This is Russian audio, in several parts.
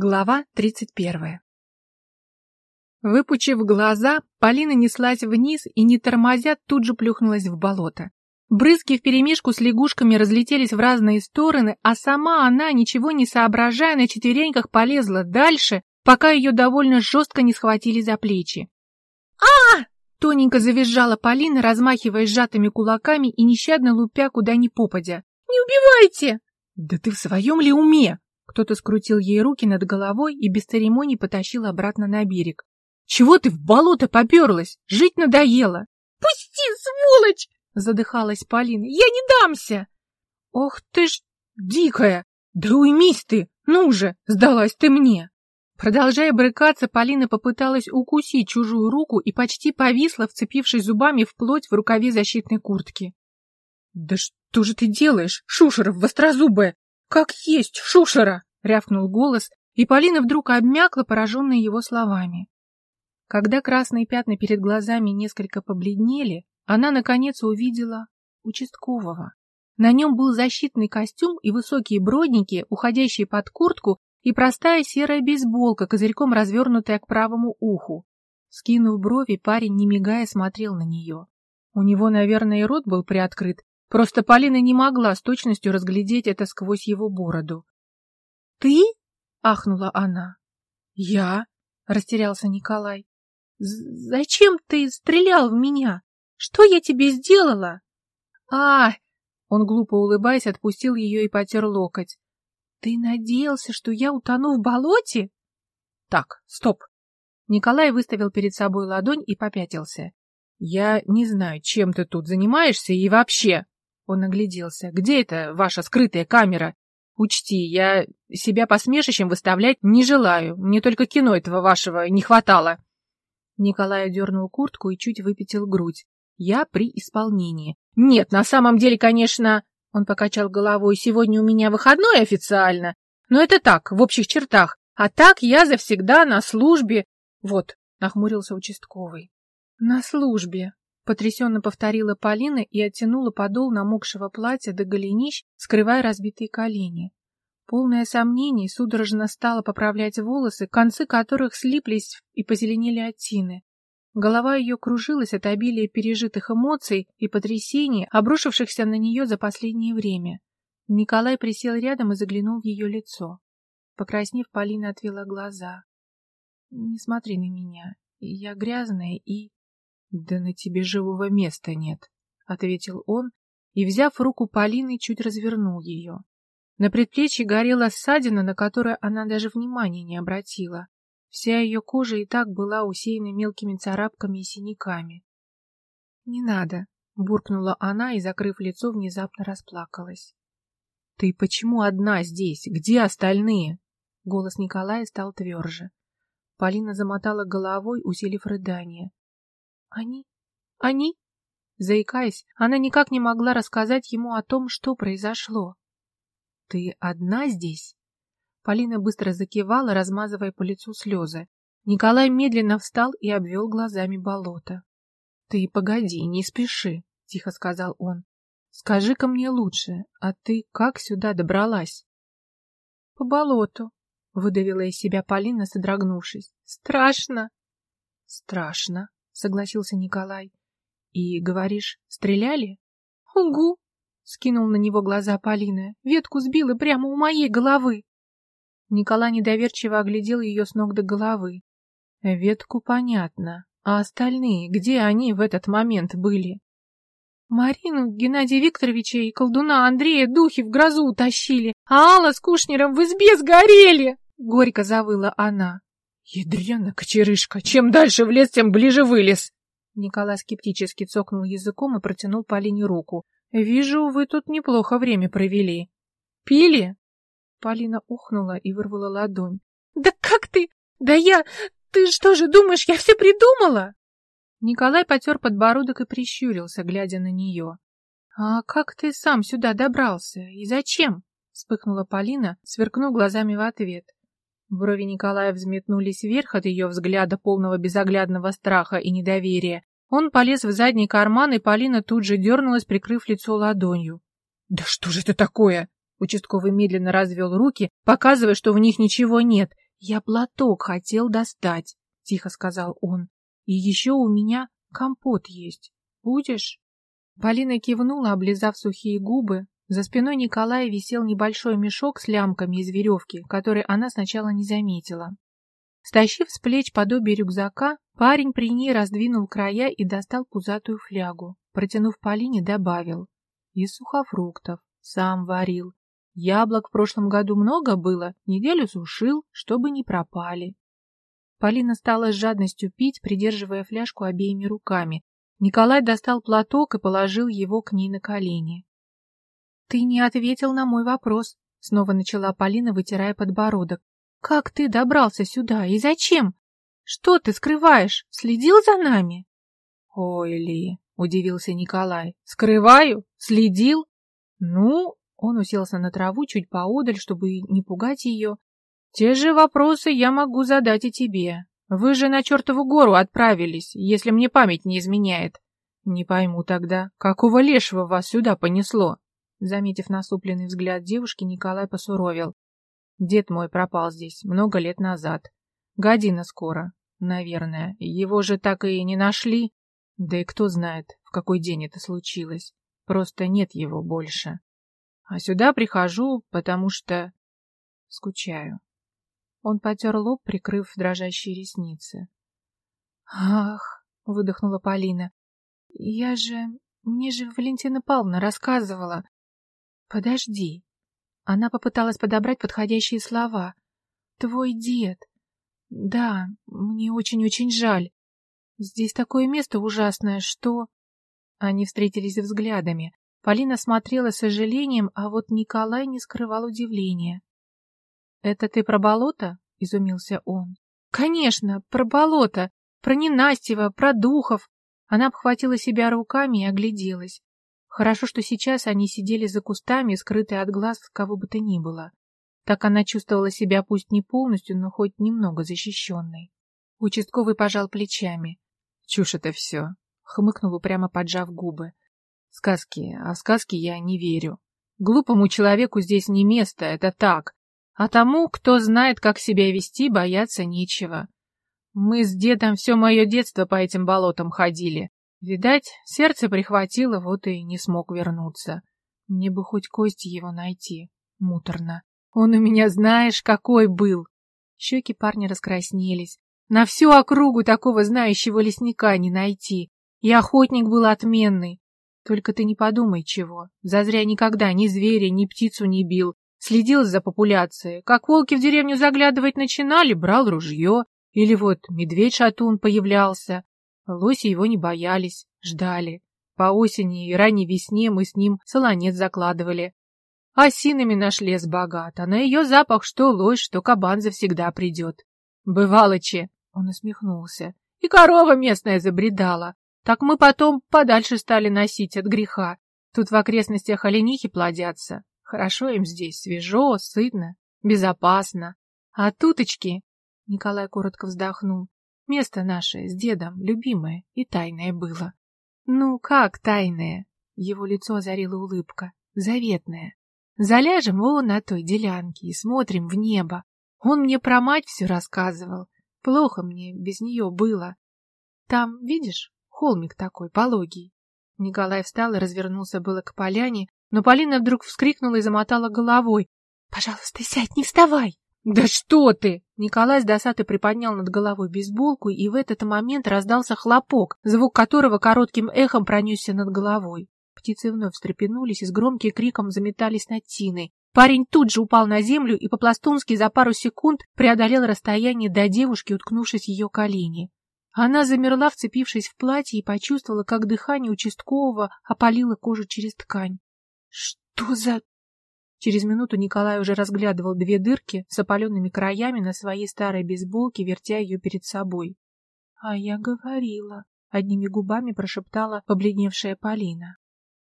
Глава 31. Выпучив глаза, Полина неслась вниз и, не тормозя, тут же плюхнулась в болото. Брызги вперемешку с лягушками разлетелись в разные стороны, а сама она, ничего не соображая, на четвереньках полезла дальше, пока ее довольно жестко не схватили за плечи. а Тоненько завизжала Полина, размахивая сжатыми кулаками и нещадно лупя куда ни попадя. «Не убивайте!» «Да ты в своем ли уме?» Кто-то скрутил ей руки над головой и без церемоний потащил обратно на берег. «Чего ты в болото поперлась? Жить надоело!» «Пусти, сволочь!» — задыхалась Полина. «Я не дамся!» «Ох ты ж дикая! Да уймись ты! Ну же, сдалась ты мне!» Продолжая брыкаться, Полина попыталась укусить чужую руку и почти повисла, вцепившись зубами в плоть в рукаве защитной куртки. «Да что же ты делаешь, Шушеров вострозубая? «Как есть, Шушера!» — рявкнул голос, и Полина вдруг обмякла, пораженная его словами. Когда красные пятна перед глазами несколько побледнели, она, наконец, увидела участкового. На нем был защитный костюм и высокие бродники, уходящие под куртку, и простая серая бейсболка, козырьком развернутая к правому уху. Скинув брови, парень, не мигая, смотрел на нее. У него, наверное, и рот был приоткрыт, Просто Полина не могла с точностью разглядеть это сквозь его бороду. «Ты?» — ахнула она. «Я?» — растерялся Николай. «Зачем ты стрелял в меня? Что я тебе сделала?» «А!» — он, глупо улыбаясь, отпустил ее и потер локоть. «Ты надеялся, что я утону в болоте?» «Так, стоп!» Николай выставил перед собой ладонь и попятился. «Я не знаю, чем ты тут занимаешься и вообще...» Он огляделся. «Где это ваша скрытая камера? Учти, я себя посмешищем выставлять не желаю. Мне только кино этого вашего не хватало». Николай одернул куртку и чуть выпятил грудь. «Я при исполнении». «Нет, на самом деле, конечно...» Он покачал головой. «Сегодня у меня выходной официально. Но это так, в общих чертах. А так я завсегда на службе...» «Вот», — нахмурился участковый. «На службе», Потрясенно повторила Полина и оттянула подол намокшего платья до голенищ, скрывая разбитые колени. Полное сомнений судорожно стала поправлять волосы, концы которых слиплись и позеленели от тины. Голова ее кружилась от обилия пережитых эмоций и потрясений, обрушившихся на нее за последнее время. Николай присел рядом и заглянул в ее лицо. Покраснев, Полина отвела глаза. — Не смотри на меня. Я грязная и... «Да на тебе живого места нет», — ответил он и, взяв руку Полины, чуть развернул ее. На предплечье горела ссадина, на которую она даже внимания не обратила. Вся ее кожа и так была усеяна мелкими царапками и синяками. «Не надо», — буркнула она и, закрыв лицо, внезапно расплакалась. «Ты почему одна здесь? Где остальные?» Голос Николая стал тверже. Полина замотала головой, усилив рыдание. Они? Они? Заикаясь, она никак не могла рассказать ему о том, что произошло. «Ты одна здесь?» Полина быстро закивала, размазывая по лицу слезы. Николай медленно встал и обвел глазами болото. «Ты погоди, не спеши», — тихо сказал он. «Скажи-ка мне лучше, а ты как сюда добралась?» «По болоту», — выдавила из себя Полина, содрогнувшись. «Страшно». «Страшно», согласился Николай. И, говоришь, стреляли? Угу, скинул на него глаза Полина. Ветку сбила прямо у моей головы. Николай недоверчиво оглядел ее с ног до головы. Ветку понятно. А остальные, где они в этот момент были? Марину, Геннадия Викторовича и колдуна Андрея духи в грозу утащили, а Алла с Кушнером в избе сгорели! Горько завыла она. Ядрена кочерышка, чем дальше в лес, тем ближе вылез. Николай скептически цокнул языком и протянул Полине руку. Вижу, вы тут неплохо время провели. Пили? Полина ухнула и вырвала ладонь. Да как ты? Да я... Ты что же думаешь, я все придумала? Николай потер подбородок и прищурился, глядя на нее. «А как ты сам сюда добрался? И зачем?» — вспыхнула Полина, сверкнув глазами в ответ. Брови Николая взметнулись вверх от ее взгляда, полного безоглядного страха и недоверия. Он полез в задний карман, и Полина тут же дернулась, прикрыв лицо ладонью. «Да что же это такое?» Участковый медленно развел руки, показывая, что в них ничего нет, Я платок хотел достать, тихо сказал он. И еще у меня компот есть. Будешь? Полина кивнула, облизав сухие губы. За спиной Николая висел небольшой мешок с лямками из веревки, который она сначала не заметила. Стащив с плеч подобие рюкзака, парень при ней раздвинул края и достал пузатую флягу. Протянув Полине, добавил. Из сухофруктов. Сам варил. Яблок в прошлом году много было, неделю сушил, чтобы не пропали. Полина стала с жадностью пить, придерживая фляжку обеими руками. Николай достал платок и положил его к ней на колени. — Ты не ответил на мой вопрос, — снова начала Полина, вытирая подбородок. — Как ты добрался сюда и зачем? Что ты скрываешь? Следил за нами? — Ой, Ли, — удивился Николай, — скрываю? Следил? Ну, он уселся на траву чуть поодаль, чтобы не пугать ее. Те же вопросы я могу задать и тебе. Вы же на чертову гору отправились, если мне память не изменяет. Не пойму тогда, какого лешего вас сюда понесло? Заметив насупленный взгляд девушки, Николай посуровил. Дед мой пропал здесь много лет назад. Година скоро, наверное. Его же так и не нашли. Да и кто знает, в какой день это случилось. Просто нет его больше. А сюда прихожу, потому что... скучаю. Он потер лоб, прикрыв дрожащие ресницы. «Ах!» — выдохнула Полина. «Я же... Мне же Валентина Павловна рассказывала. Подожди». Она попыталась подобрать подходящие слова. «Твой дед. Да, мне очень-очень жаль. Здесь такое место ужасное, что...» Они встретились взглядами. Полина смотрела с сожалением, а вот Николай не скрывал удивления. «Это ты про болото?» — изумился он. «Конечно, про болото, про ненастьево, про духов». Она обхватила себя руками и огляделась. Хорошо, что сейчас они сидели за кустами, скрытые от глаз кого бы то ни было. Так она чувствовала себя пусть не полностью, но хоть немного защищенной. Участковый пожал плечами. «Чушь это все», — хмыкнул упрямо поджав губы. Сказки, а сказки я не верю. Глупому человеку здесь не место, это так. А тому, кто знает, как себя вести, бояться нечего. Мы с дедом все мое детство по этим болотам ходили. Видать, сердце прихватило, вот и не смог вернуться. Мне бы хоть кости его найти. Муторно. Он у меня знаешь, какой был. Щеки парня раскраснелись. На всю округу такого знающего лесника не найти. И охотник был отменный. Только ты не подумай чего. Зазря никогда ни зверя, ни птицу не бил. Следил за популяцией. Как волки в деревню заглядывать начинали, брал ружье. Или вот медведь-шатун появлялся. Лоси его не боялись, ждали. По осени и ранней весне мы с ним солонец закладывали. Осинами наш лес богат, а на ее запах что лось, что кабан завсегда придет. Бывало, че, он усмехнулся, и корова местная забредала. Так мы потом подальше стали носить от греха. Тут в окрестностях оленихи плодятся. Хорошо им здесь, свежо, сытно, безопасно. А туточки, Николай коротко вздохнул, место наше с дедом любимое и тайное было. Ну, как тайное? Его лицо озарила улыбка, заветная. Заляжем вон на той делянке и смотрим в небо. Он мне про мать все рассказывал. Плохо мне без нее было. Там, видишь, Холмик такой, пологий. Николай встал и развернулся было к поляне, но Полина вдруг вскрикнула и замотала головой. — Пожалуйста, сядь, не вставай! — Да что ты! Николай с досады приподнял над головой бейсболку, и в этот момент раздался хлопок, звук которого коротким эхом пронесся над головой. Птицы вновь встрепенулись и с громким криком заметались над тиной. Парень тут же упал на землю и по-пластунски за пару секунд преодолел расстояние до девушки, уткнувшись в ее колени. Она замерла, вцепившись в платье, и почувствовала, как дыхание участкового опалило кожу через ткань. «Что за...» Через минуту Николай уже разглядывал две дырки с опаленными краями на своей старой бейсболке, вертя ее перед собой. «А я говорила», — одними губами прошептала побледневшая Полина.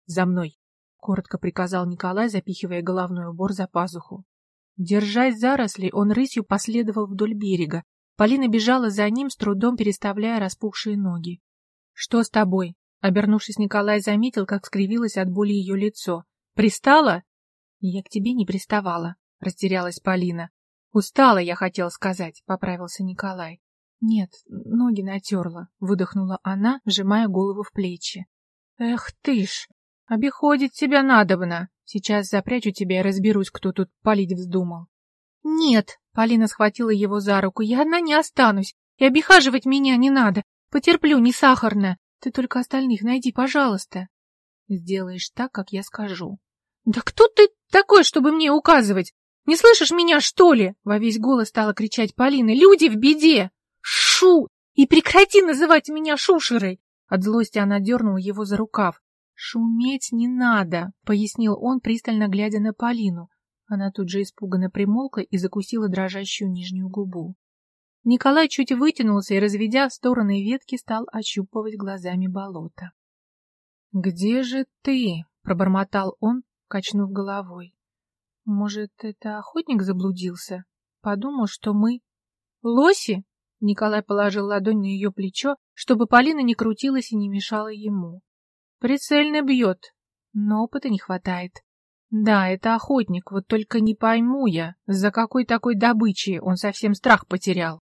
«За мной!» — коротко приказал Николай, запихивая головной убор за пазуху. Держась заросли, он рысью последовал вдоль берега, Полина бежала за ним, с трудом переставляя распухшие ноги. «Что с тобой?» Обернувшись, Николай заметил, как скривилось от боли ее лицо. «Пристала?» «Я к тебе не приставала», — растерялась Полина. Устала, я хотел сказать, поправился Николай. Нет, ноги натерла, выдохнула она, сжимая голову в плечи. Эх ты ж, обиходить тебя надобно. Сейчас запрячу тебя и разберусь, кто тут палить вздумал. Нет, Полина схватила его за руку, я одна не останусь. И обихаживать меня не надо. Потерплю, не сахарно. Ты только остальных найди, пожалуйста. Сделаешь так, как я скажу. Да кто ты такой, чтобы мне указывать? Не слышишь меня, что ли? Во весь голос стала кричать Полина. Люди в беде! Шу! И прекрати называть меня шушерой! От злости она дернула его за рукав. «Шуметь не надо», — пояснил он, пристально глядя на Полину. Она тут же испуганно примолкла и закусила дрожащую нижнюю губу. Николай чуть вытянулся и, разведя в стороны ветки, стал ощупывать глазами болото. «Где же ты?» — пробормотал он, качнув головой. «Может, это охотник заблудился? Подумал, что мы...» «Лоси?» — Николай положил ладонь на ее плечо, чтобы Полина не крутилась и не мешала ему. «Прицельно бьет, но опыта не хватает. Да, это охотник, вот только не пойму я, за какой такой добычей он совсем страх потерял».